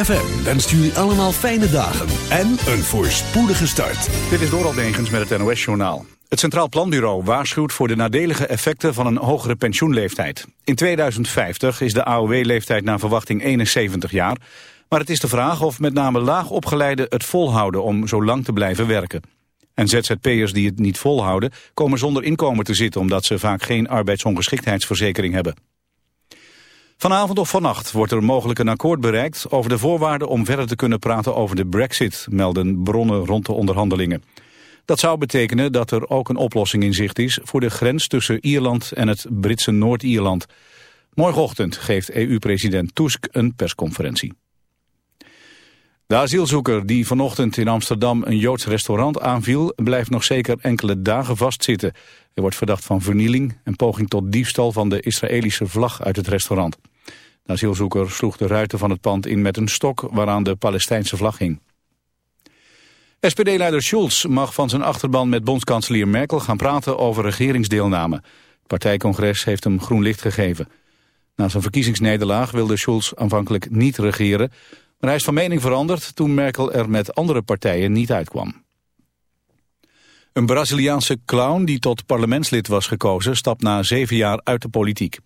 ZFM wenst jullie allemaal fijne dagen en een voorspoedige start. Dit is Doral Degens met het NOS-journaal. Het Centraal Planbureau waarschuwt voor de nadelige effecten van een hogere pensioenleeftijd. In 2050 is de AOW-leeftijd naar verwachting 71 jaar. Maar het is de vraag of met name laag opgeleiden het volhouden om zo lang te blijven werken. En ZZP'ers die het niet volhouden komen zonder inkomen te zitten... omdat ze vaak geen arbeidsongeschiktheidsverzekering hebben. Vanavond of vannacht wordt er mogelijk een akkoord bereikt over de voorwaarden om verder te kunnen praten over de brexit, melden bronnen rond de onderhandelingen. Dat zou betekenen dat er ook een oplossing in zicht is voor de grens tussen Ierland en het Britse Noord-Ierland. Morgenochtend geeft EU-president Tusk een persconferentie. De asielzoeker die vanochtend in Amsterdam een Joods restaurant aanviel... blijft nog zeker enkele dagen vastzitten. Hij wordt verdacht van vernieling en poging tot diefstal van de Israëlische vlag uit het restaurant. De asielzoeker sloeg de ruiten van het pand in met een stok waaraan de Palestijnse vlag hing. SPD-leider Schulz mag van zijn achterban met bondskanselier Merkel gaan praten over regeringsdeelname. Het partijcongres heeft hem groen licht gegeven. Na zijn verkiezingsnederlaag wilde Schulz aanvankelijk niet regeren, maar hij is van mening veranderd toen Merkel er met andere partijen niet uitkwam. Een Braziliaanse clown die tot parlementslid was gekozen stapt na zeven jaar uit de politiek.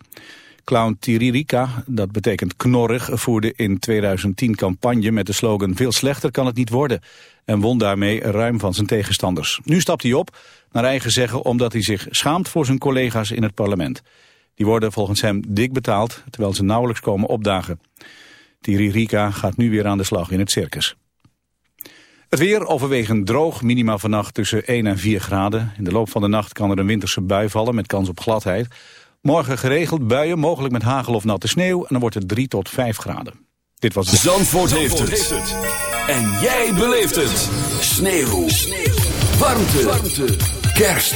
Clown Tiririca, dat betekent knorrig, voerde in 2010 campagne met de slogan veel slechter kan het niet worden en won daarmee ruim van zijn tegenstanders. Nu stapt hij op, naar eigen zeggen omdat hij zich schaamt voor zijn collega's in het parlement. Die worden volgens hem dik betaald, terwijl ze nauwelijks komen opdagen. Tiririca gaat nu weer aan de slag in het circus. Het weer overwegend droog, minima vannacht tussen 1 en 4 graden. In de loop van de nacht kan er een winterse bui vallen met kans op gladheid. Morgen geregeld buien, mogelijk met hagel of natte sneeuw. En dan wordt het 3 tot 5 graden. Dit was de... Zandvoort, heeft, het. En jij beleeft het. Sneeuw. sneeuw. Warmte. Warmte. Kerst.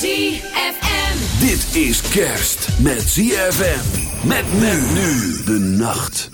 ZFM. Dit is kerst met ZFM. Met men nu de nacht.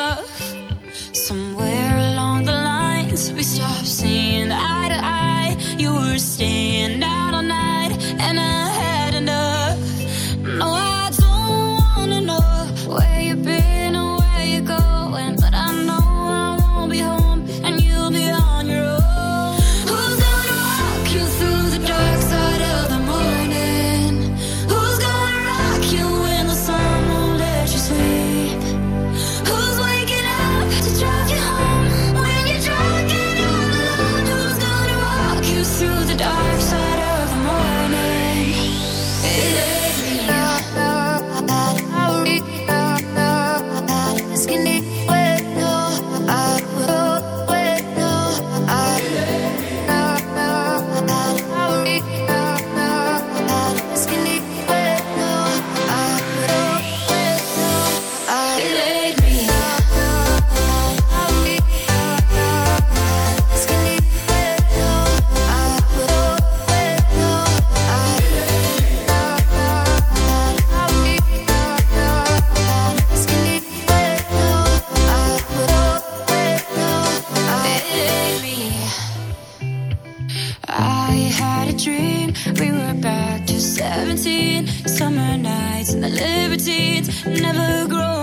summer nights and the libertines never grow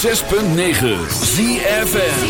106.9 ZFN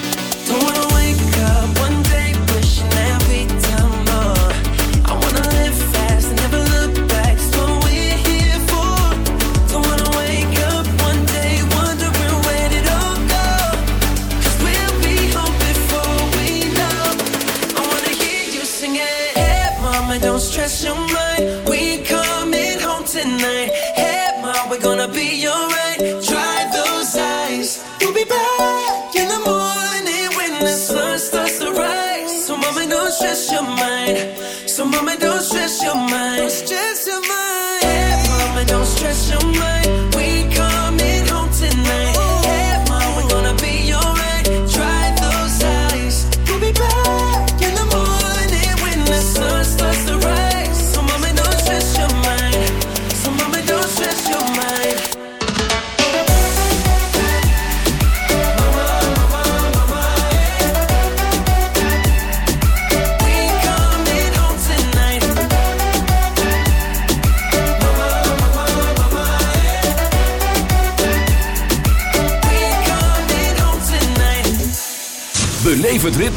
So mama don't stress.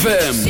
ZFM.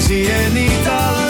zie je niet alleen,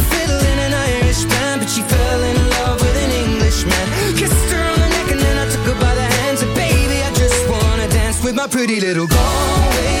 fell in love with an Englishman. Kissed her on the neck and then I took her by the baby, I just wanna dance with my pretty little Galway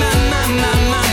my, my, my, my